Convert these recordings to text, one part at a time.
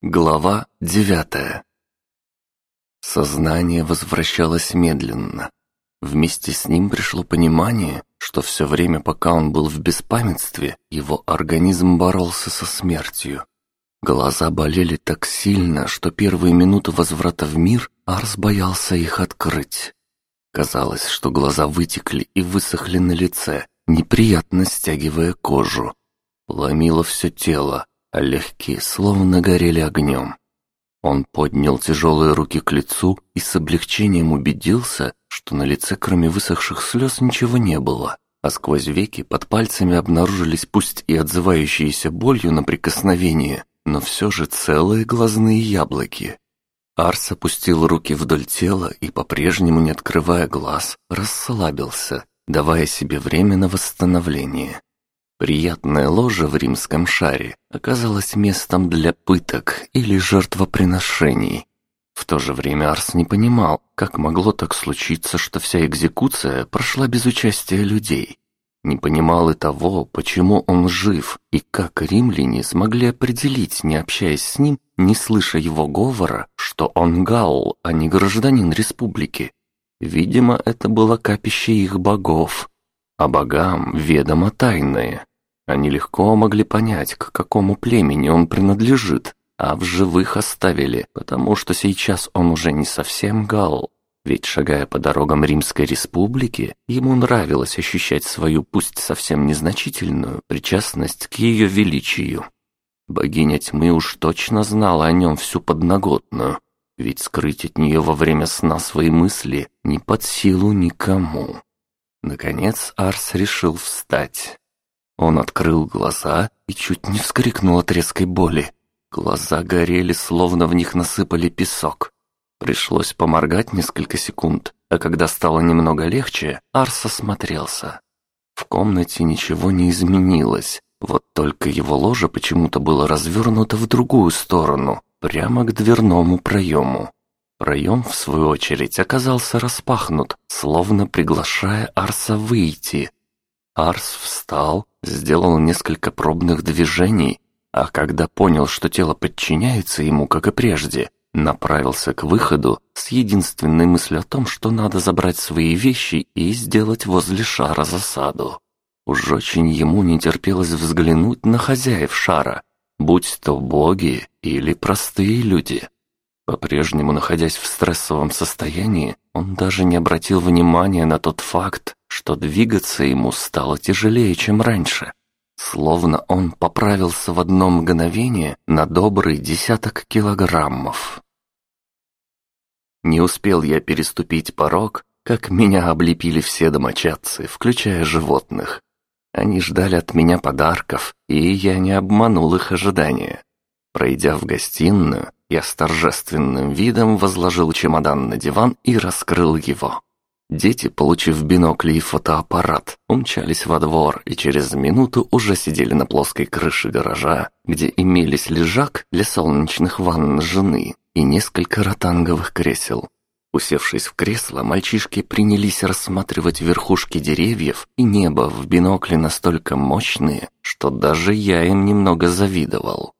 Глава девятая Сознание возвращалось медленно. Вместе с ним пришло понимание, что все время, пока он был в беспамятстве, его организм боролся со смертью. Глаза болели так сильно, что первые минуты возврата в мир Арс боялся их открыть. Казалось, что глаза вытекли и высохли на лице, неприятно стягивая кожу. Ломило все тело, легкие словно горели огнем. Он поднял тяжелые руки к лицу и с облегчением убедился, что на лице кроме высохших слез ничего не было, а сквозь веки под пальцами обнаружились пусть и отзывающиеся болью на прикосновение, но все же целые глазные яблоки. Арс опустил руки вдоль тела и, по-прежнему не открывая глаз, расслабился, давая себе время на восстановление. Приятное ложе в римском шаре оказалось местом для пыток или жертвоприношений. В то же время Арс не понимал, как могло так случиться, что вся экзекуция прошла без участия людей. Не понимал и того, почему он жив, и как римляне смогли определить, не общаясь с ним, не слыша его говора, что он гаул, а не гражданин республики. Видимо, это было капище их богов, а богам ведомо тайное. Они легко могли понять, к какому племени он принадлежит, а в живых оставили, потому что сейчас он уже не совсем гал. Ведь, шагая по дорогам Римской Республики, ему нравилось ощущать свою, пусть совсем незначительную, причастность к ее величию. Богиня тьмы уж точно знала о нем всю подноготную, ведь скрыть от нее во время сна свои мысли не под силу никому. Наконец Арс решил встать. Он открыл глаза и чуть не вскрикнул от резкой боли. Глаза горели, словно в них насыпали песок. Пришлось поморгать несколько секунд, а когда стало немного легче, Арс осмотрелся. В комнате ничего не изменилось, вот только его ложе почему-то было развернуто в другую сторону, прямо к дверному проему. Проем, в свою очередь, оказался распахнут, словно приглашая Арса выйти. Арс встал, сделал несколько пробных движений, а когда понял, что тело подчиняется ему, как и прежде, направился к выходу с единственной мыслью о том, что надо забрать свои вещи и сделать возле шара засаду. Уж очень ему не терпелось взглянуть на хозяев шара, будь то боги или простые люди. По-прежнему находясь в стрессовом состоянии, он даже не обратил внимания на тот факт, что двигаться ему стало тяжелее, чем раньше. Словно он поправился в одно мгновение на добрый десяток килограммов. Не успел я переступить порог, как меня облепили все домочадцы, включая животных. Они ждали от меня подарков, и я не обманул их ожидания. Пройдя в гостиную, я с торжественным видом возложил чемодан на диван и раскрыл его. Дети, получив бинокли и фотоаппарат, умчались во двор и через минуту уже сидели на плоской крыше гаража, где имелись лежак для солнечных ванн жены и несколько ротанговых кресел. Усевшись в кресло, мальчишки принялись рассматривать верхушки деревьев и небо в бинокле настолько мощные, что даже я им немного завидовал.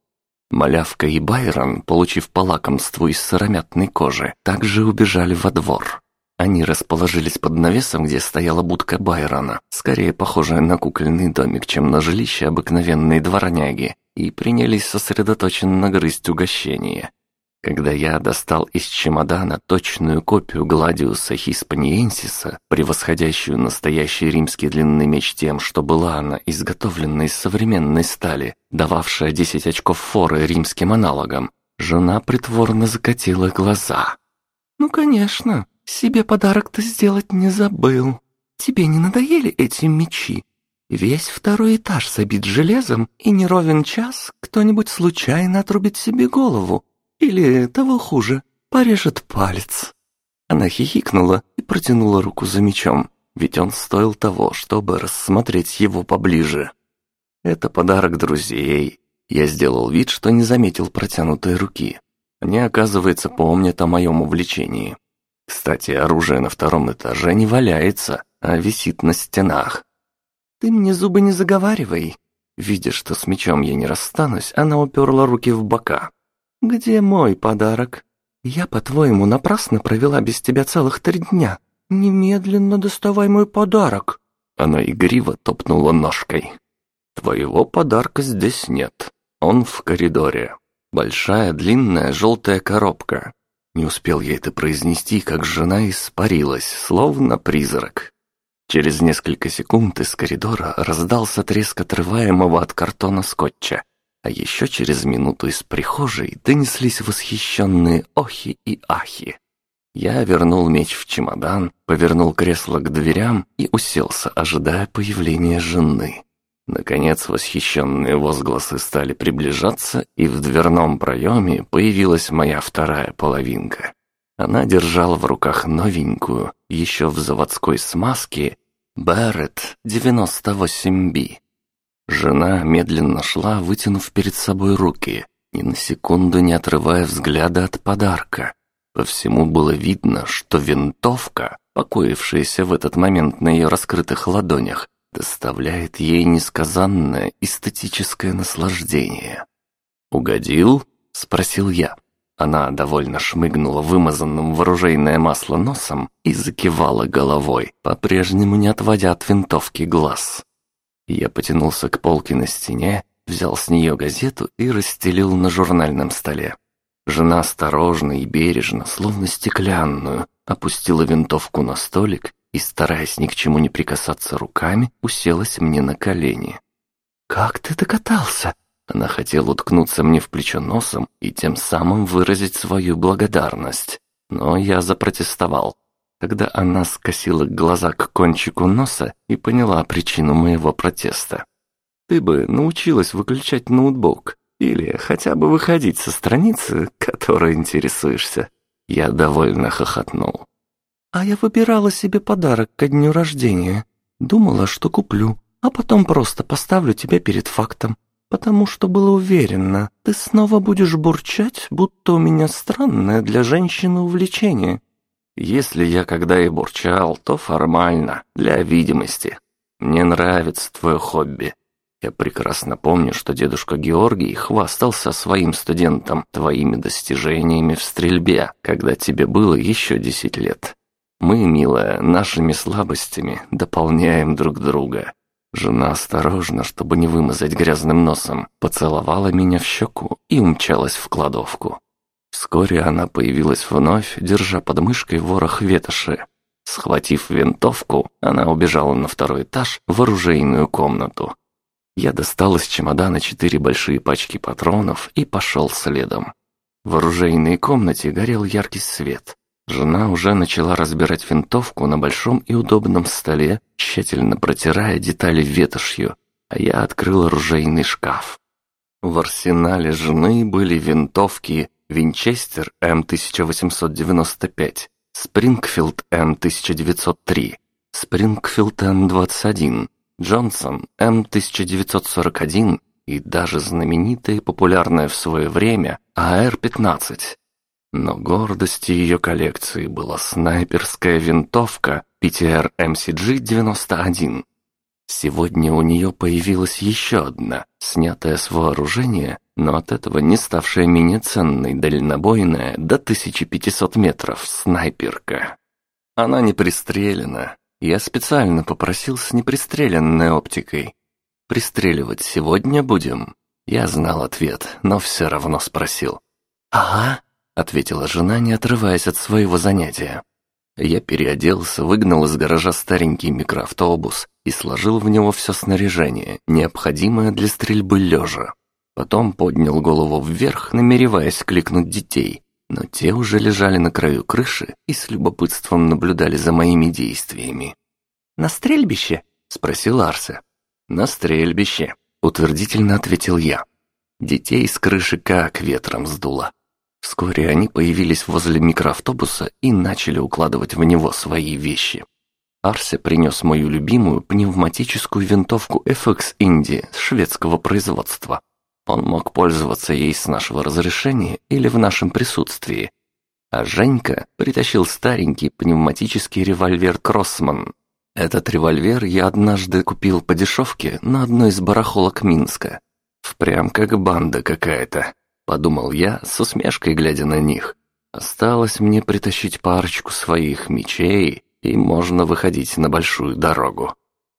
Малявка и Байрон, получив по лакомству из сыромятной кожи, также убежали во двор. Они расположились под навесом, где стояла будка Байрона, скорее похожая на кукольный домик, чем на жилище обыкновенной дворняги, и принялись сосредоточенно грызть угощение. Когда я достал из чемодана точную копию Гладиуса Хиспаниенсиса, превосходящую настоящий римский длинный меч тем, что была она изготовлена из современной стали, дававшая 10 очков форы римским аналогам, жена притворно закатила глаза. «Ну, конечно, себе подарок-то сделать не забыл. Тебе не надоели эти мечи? Весь второй этаж забит железом, и не ровен час кто-нибудь случайно отрубит себе голову. Или, того хуже, порежет палец». Она хихикнула и протянула руку за мечом, ведь он стоил того, чтобы рассмотреть его поближе. «Это подарок друзей». Я сделал вид, что не заметил протянутой руки. Они, оказывается, помнят о моем увлечении. Кстати, оружие на втором этаже не валяется, а висит на стенах. «Ты мне зубы не заговаривай». Видя, что с мечом я не расстанусь, она уперла руки в бока. Где мой подарок? Я, по-твоему, напрасно провела без тебя целых три дня. Немедленно доставай мой подарок. Она игриво топнула ножкой. Твоего подарка здесь нет. Он в коридоре. Большая длинная желтая коробка. Не успел я это произнести, как жена испарилась, словно призрак. Через несколько секунд из коридора раздался треск отрываемого от картона скотча, а еще через минуту из прихожей донеслись восхищенные охи и ахи. Я вернул меч в чемодан, повернул кресло к дверям и уселся, ожидая появления жены. Наконец восхищенные возгласы стали приближаться, и в дверном проеме появилась моя вторая половинка. Она держала в руках новенькую, еще в заводской смазке, Барретт 98B. Жена медленно шла, вытянув перед собой руки, ни на секунду не отрывая взгляда от подарка. По всему было видно, что винтовка, покоившаяся в этот момент на ее раскрытых ладонях, доставляет ей несказанное эстетическое наслаждение. «Угодил?» — спросил я. Она довольно шмыгнула вымазанным в оружейное масло носом и закивала головой, по-прежнему не отводя от винтовки глаз. Я потянулся к полке на стене, взял с нее газету и расстелил на журнальном столе. Жена осторожно и бережно, словно стеклянную, опустила винтовку на столик и, стараясь ни к чему не прикасаться руками, уселась мне на колени. «Как ты докатался?» Она хотела уткнуться мне в плечо носом и тем самым выразить свою благодарность. Но я запротестовал. Тогда она скосила глаза к кончику носа и поняла причину моего протеста. «Ты бы научилась выключать ноутбук или хотя бы выходить со страницы, которой интересуешься». Я довольно хохотнул. А я выбирала себе подарок ко дню рождения. Думала, что куплю, а потом просто поставлю тебя перед фактом. Потому что была уверена, ты снова будешь бурчать, будто у меня странное для женщины увлечение. Если я когда и бурчал, то формально, для видимости. Мне нравится твое хобби. Я прекрасно помню, что дедушка Георгий хвастался своим студентам твоими достижениями в стрельбе, когда тебе было еще десять лет. Мы, милая, нашими слабостями дополняем друг друга. Жена осторожно, чтобы не вымазать грязным носом, поцеловала меня в щеку и умчалась в кладовку. Вскоре она появилась вновь, держа под мышкой ворох ветоши. Схватив винтовку, она убежала на второй этаж в оружейную комнату. Я достал из чемодана четыре большие пачки патронов и пошел следом. В оружейной комнате горел яркий свет. Жена уже начала разбирать винтовку на большом и удобном столе, тщательно протирая детали ветошью, а я открыл оружейный шкаф. В арсенале жены были винтовки Винчестер М1895, Спрингфилд М1903, Спрингфилд М21, Джонсон М1941 и даже знаменитая и популярная в свое время АР-15. Но гордостью ее коллекции была снайперская винтовка PTR MSG-91. Сегодня у нее появилась еще одна, снятая с вооружения, но от этого не ставшая менее ценной дальнобойная до 1500 метров снайперка. Она не пристрелена. Я специально попросил с непристреленной оптикой. «Пристреливать сегодня будем?» Я знал ответ, но все равно спросил. «Ага», ответила жена, не отрываясь от своего занятия. Я переоделся, выгнал из гаража старенький микроавтобус и сложил в него все снаряжение, необходимое для стрельбы лежа. Потом поднял голову вверх, намереваясь кликнуть детей, но те уже лежали на краю крыши и с любопытством наблюдали за моими действиями. «На стрельбище?» — спросил Арсе. «На стрельбище», — утвердительно ответил я. Детей с крыши как ветром сдуло. Вскоре они появились возле микроавтобуса и начали укладывать в него свои вещи. Арсе принес мою любимую пневматическую винтовку FX Indie шведского производства. Он мог пользоваться ей с нашего разрешения или в нашем присутствии. А Женька притащил старенький пневматический револьвер Кроссман. Этот револьвер я однажды купил по дешевке на одной из барахолок Минска. Впрям как банда какая-то. Подумал я, с усмешкой глядя на них. Осталось мне притащить парочку своих мечей, и можно выходить на большую дорогу.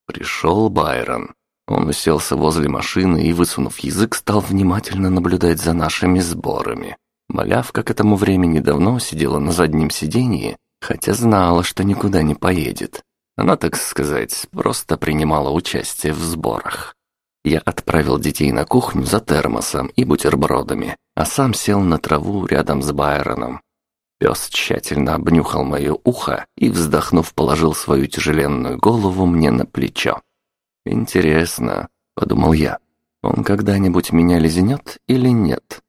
Пришел Байрон. Он уселся возле машины и, высунув язык, стал внимательно наблюдать за нашими сборами. Малявка к этому времени давно сидела на заднем сиденье, хотя знала, что никуда не поедет. Она, так сказать, просто принимала участие в сборах. Я отправил детей на кухню за термосом и бутербродами, а сам сел на траву рядом с Байроном. Пес тщательно обнюхал мое ухо и, вздохнув, положил свою тяжеленную голову мне на плечо. «Интересно», — подумал я, — «он когда-нибудь меня лизнет или нет?»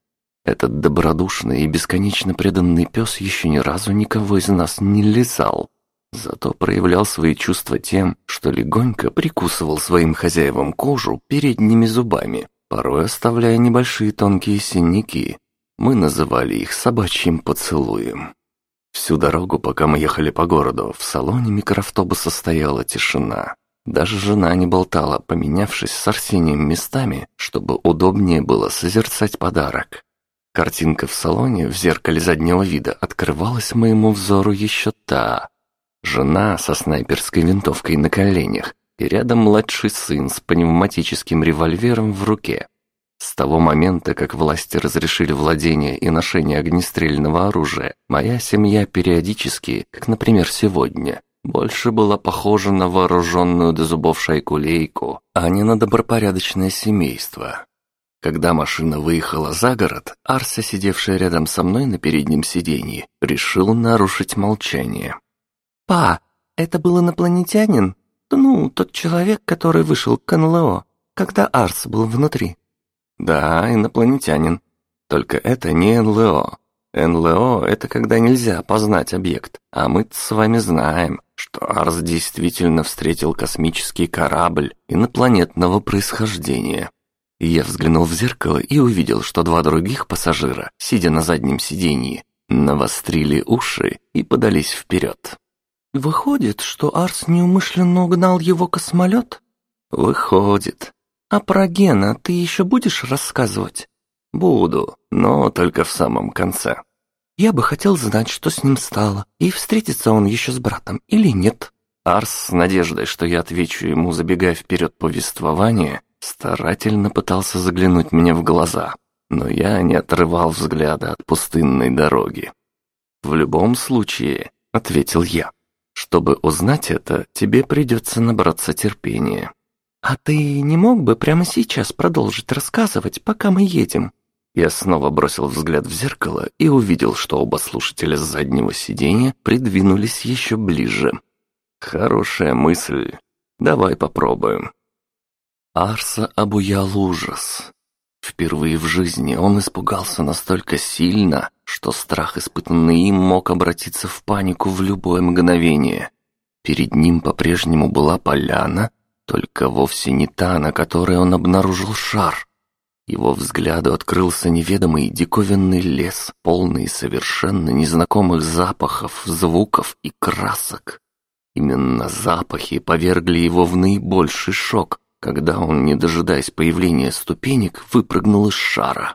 Этот добродушный и бесконечно преданный пес еще ни разу никого из нас не лизал. Зато проявлял свои чувства тем, что легонько прикусывал своим хозяевам кожу передними зубами, порой оставляя небольшие тонкие синяки. Мы называли их собачьим поцелуем. Всю дорогу, пока мы ехали по городу, в салоне микроавтобуса стояла тишина. Даже жена не болтала, поменявшись с Арсением местами, чтобы удобнее было созерцать подарок. Картинка в салоне в зеркале заднего вида открывалась моему взору еще та, Жена со снайперской винтовкой на коленях и рядом младший сын с пневматическим револьвером в руке. С того момента, как власти разрешили владение и ношение огнестрельного оружия, моя семья периодически, как, например, сегодня, больше была похожа на вооруженную до зубов шайку-лейку, а не на добропорядочное семейство. Когда машина выехала за город, Арса, сидевшая рядом со мной на переднем сиденье, решил нарушить молчание. «Па, это был инопланетянин? Ну, тот человек, который вышел к НЛО, когда Арс был внутри». «Да, инопланетянин. Только это не НЛО. НЛО — это когда нельзя познать объект, а мы с вами знаем, что Арс действительно встретил космический корабль инопланетного происхождения». Я взглянул в зеркало и увидел, что два других пассажира, сидя на заднем сиденье, навострили уши и подались вперед. Выходит, что Арс неумышленно угнал его космолет? Выходит. А про Гена ты еще будешь рассказывать? Буду, но только в самом конце. Я бы хотел знать, что с ним стало, и встретится он еще с братом или нет. Арс с надеждой, что я отвечу ему, забегая вперед повествования, старательно пытался заглянуть мне в глаза, но я не отрывал взгляда от пустынной дороги. «В любом случае», — ответил я, чтобы узнать это, тебе придется набраться терпения. А ты не мог бы прямо сейчас продолжить рассказывать, пока мы едем? Я снова бросил взгляд в зеркало и увидел, что оба слушателя с заднего сиденья придвинулись еще ближе. Хорошая мысль. Давай попробуем. Арса обуял ужас. Впервые в жизни он испугался настолько сильно, что страх, испытанный им, мог обратиться в панику в любое мгновение. Перед ним по-прежнему была поляна, только вовсе не та, на которой он обнаружил шар. Его взгляду открылся неведомый диковинный лес, полный совершенно незнакомых запахов, звуков и красок. Именно запахи повергли его в наибольший шок, когда он, не дожидаясь появления ступенек, выпрыгнул из шара.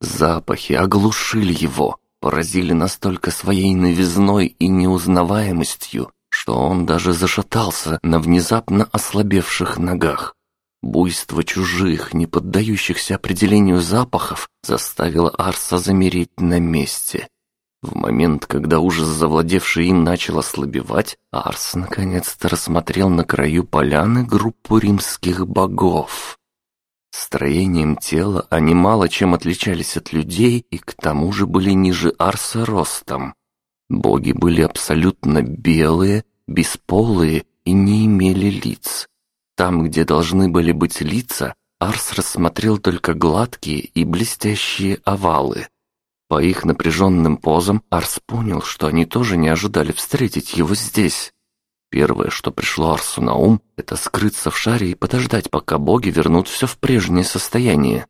Запахи оглушили его, поразили настолько своей новизной и неузнаваемостью, что он даже зашатался на внезапно ослабевших ногах. Буйство чужих, не поддающихся определению запахов, заставило Арса замереть на месте. В момент, когда ужас, завладевший им, начал ослабевать, Арс наконец-то рассмотрел на краю поляны группу римских богов. Строением тела они мало чем отличались от людей и к тому же были ниже Арса ростом. Боги были абсолютно белые, бесполые и не имели лиц. Там, где должны были быть лица, Арс рассмотрел только гладкие и блестящие овалы. По их напряженным позам Арс понял, что они тоже не ожидали встретить его здесь. Первое, что пришло Арсу на ум, это скрыться в шаре и подождать, пока боги вернут все в прежнее состояние.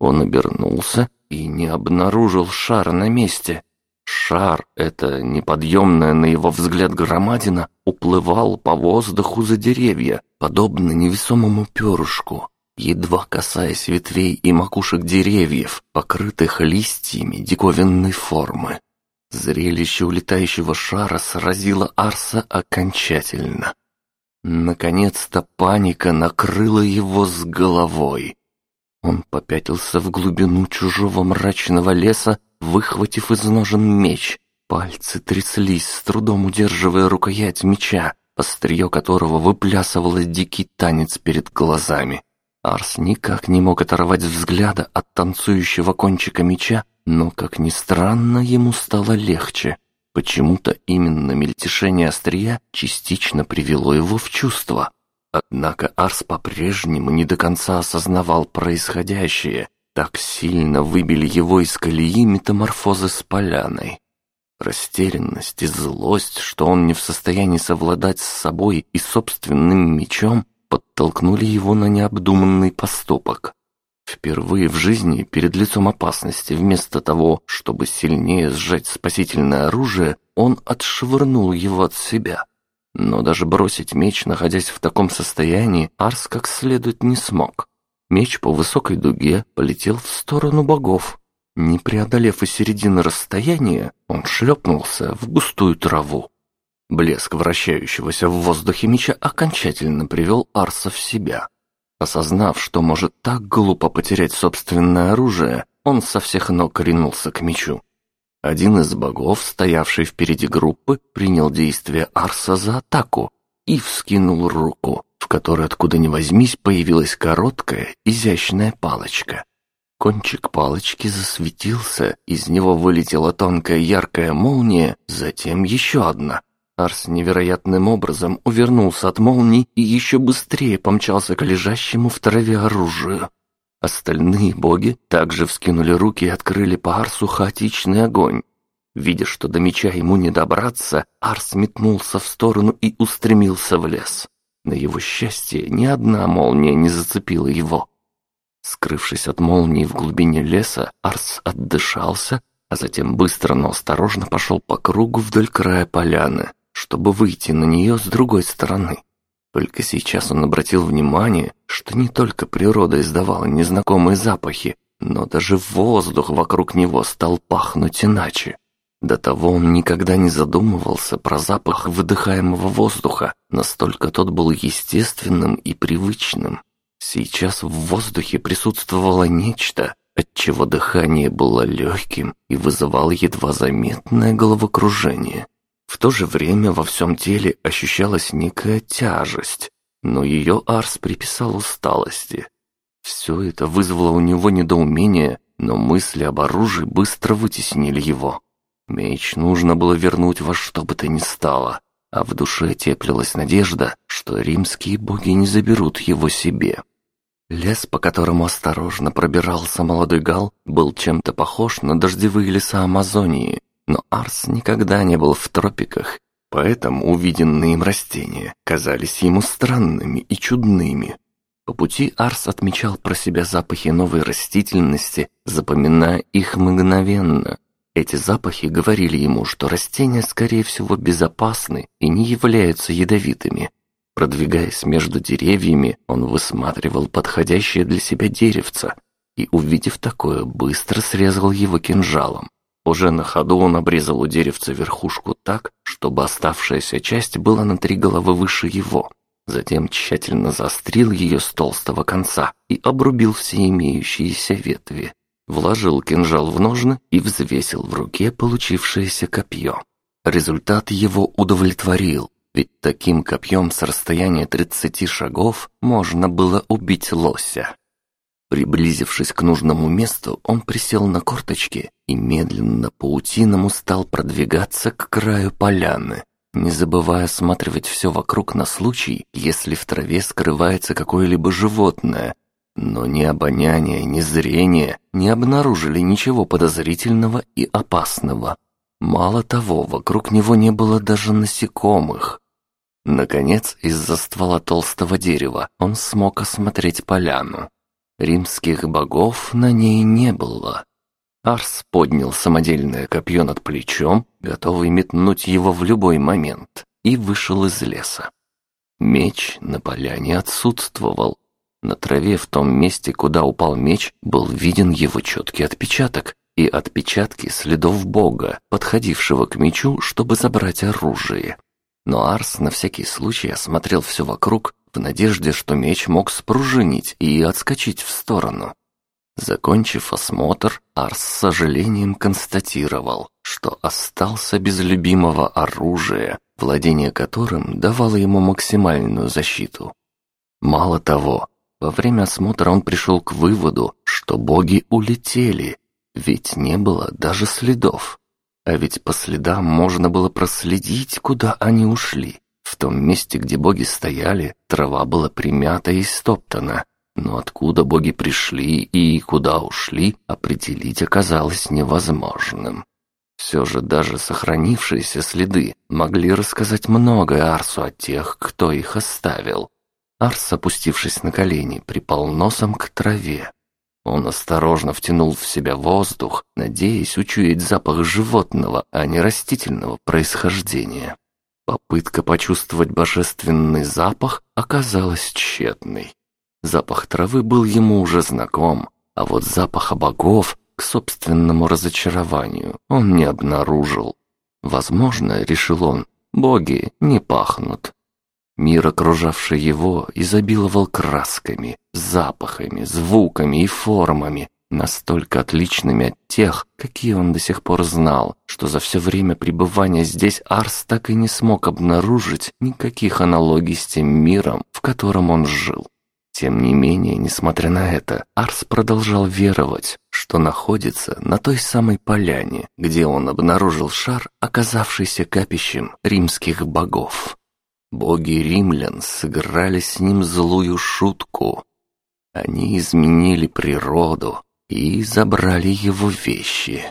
Он обернулся и не обнаружил шара на месте. Шар, это неподъемная на его взгляд громадина, уплывал по воздуху за деревья, подобно невесомому перышку. Едва касаясь ветвей и макушек деревьев, покрытых листьями диковинной формы. Зрелище улетающего шара сразило Арса окончательно. Наконец-то паника накрыла его с головой. Он попятился в глубину чужого мрачного леса, выхватив из ножен меч. Пальцы тряслись, с трудом удерживая рукоять меча, острие которого выплясывало дикий танец перед глазами. Арс никак не мог оторвать взгляда от танцующего кончика меча, но, как ни странно, ему стало легче. Почему-то именно мельтешение острия частично привело его в чувство. Однако Арс по-прежнему не до конца осознавал происходящее. Так сильно выбили его из колеи метаморфозы с поляной. Растерянность и злость, что он не в состоянии совладать с собой и собственным мечом, подтолкнули его на необдуманный поступок. Впервые в жизни перед лицом опасности, вместо того, чтобы сильнее сжать спасительное оружие, он отшвырнул его от себя. Но даже бросить меч, находясь в таком состоянии, Арс как следует не смог. Меч по высокой дуге полетел в сторону богов. Не преодолев и середины расстояния, он шлепнулся в густую траву. Блеск вращающегося в воздухе меча окончательно привел Арса в себя. Осознав, что может так глупо потерять собственное оружие, он со всех ног ринулся к мечу. Один из богов, стоявший впереди группы, принял действие Арса за атаку и вскинул руку, в которой откуда ни возьмись появилась короткая, изящная палочка. Кончик палочки засветился, из него вылетела тонкая яркая молния, затем еще одна. Арс невероятным образом увернулся от молний и еще быстрее помчался к лежащему в траве оружию. Остальные боги также вскинули руки и открыли по Арсу хаотичный огонь. Видя, что до меча ему не добраться, Арс метнулся в сторону и устремился в лес. На его счастье ни одна молния не зацепила его. Скрывшись от молнии в глубине леса, Арс отдышался, а затем быстро, но осторожно пошел по кругу вдоль края поляны, чтобы выйти на нее с другой стороны. Только сейчас он обратил внимание, что не только природа издавала незнакомые запахи, но даже воздух вокруг него стал пахнуть иначе. До того он никогда не задумывался про запах выдыхаемого воздуха, настолько тот был естественным и привычным. Сейчас в воздухе присутствовало нечто, отчего дыхание было легким и вызывало едва заметное головокружение. В то же время во всем теле ощущалась некая тяжесть, но ее Арс приписал усталости. Все это вызвало у него недоумение, но мысли об оружии быстро вытеснили его. Меч нужно было вернуть во что бы то ни стало, а в душе теплилась надежда, что римские боги не заберут его себе. Лес, по которому осторожно пробирался молодой гал, был чем-то похож на дождевые леса Амазонии, но Арс никогда не был в тропиках, поэтому увиденные им растения казались ему странными и чудными. По пути Арс отмечал про себя запахи новой растительности, запоминая их мгновенно. Эти запахи говорили ему, что растения, скорее всего, безопасны и не являются ядовитыми. Продвигаясь между деревьями, он высматривал подходящее для себя деревце и, увидев такое, быстро срезал его кинжалом. Уже на ходу он обрезал у деревца верхушку так, чтобы оставшаяся часть была на три головы выше его. Затем тщательно заострил ее с толстого конца и обрубил все имеющиеся ветви. Вложил кинжал в ножны и взвесил в руке получившееся копье. Результат его удовлетворил, ведь таким копьем с расстояния 30 шагов можно было убить лося. Приблизившись к нужному месту, он присел на корточки и медленно паутиному стал продвигаться к краю поляны, не забывая осматривать все вокруг на случай, если в траве скрывается какое-либо животное. Но ни обоняние, ни зрение не обнаружили ничего подозрительного и опасного. Мало того, вокруг него не было даже насекомых. Наконец, из-за ствола толстого дерева он смог осмотреть поляну. Римских богов на ней не было. Арс поднял самодельное копье над плечом, готовый метнуть его в любой момент, и вышел из леса. Меч на поляне отсутствовал. На траве в том месте, куда упал меч, был виден его четкий отпечаток и отпечатки следов бога, подходившего к мечу, чтобы забрать оружие. Но Арс на всякий случай осмотрел все вокруг в надежде, что меч мог спружинить и отскочить в сторону. Закончив осмотр, Арс с сожалением констатировал, что остался без любимого оружия, владение которым давало ему максимальную защиту. Мало того, во время осмотра он пришел к выводу, что боги улетели, ведь не было даже следов. А ведь по следам можно было проследить, куда они ушли. В том месте, где боги стояли, трава была примята и стоптана. Но откуда боги пришли и куда ушли, определить оказалось невозможным. Все же даже сохранившиеся следы могли рассказать многое Арсу о тех, кто их оставил. Арс, опустившись на колени, припал носом к траве. Он осторожно втянул в себя воздух, надеясь учуять запах животного, а не растительного происхождения. Попытка почувствовать божественный запах оказалась тщетной. Запах травы был ему уже знаком, а вот запаха богов, к собственному разочарованию, он не обнаружил. Возможно, решил он, боги не пахнут. Мир, окружавший его, изобиловал красками, запахами, звуками и формами, настолько отличными от тех, какие он до сих пор знал, что за все время пребывания здесь Арс так и не смог обнаружить никаких аналогий с тем миром, в котором он жил. Тем не менее, несмотря на это, Арс продолжал веровать, что находится на той самой поляне, где он обнаружил шар, оказавшийся капищем римских богов. Боги римлян сыграли с ним злую шутку. Они изменили природу и забрали его вещи.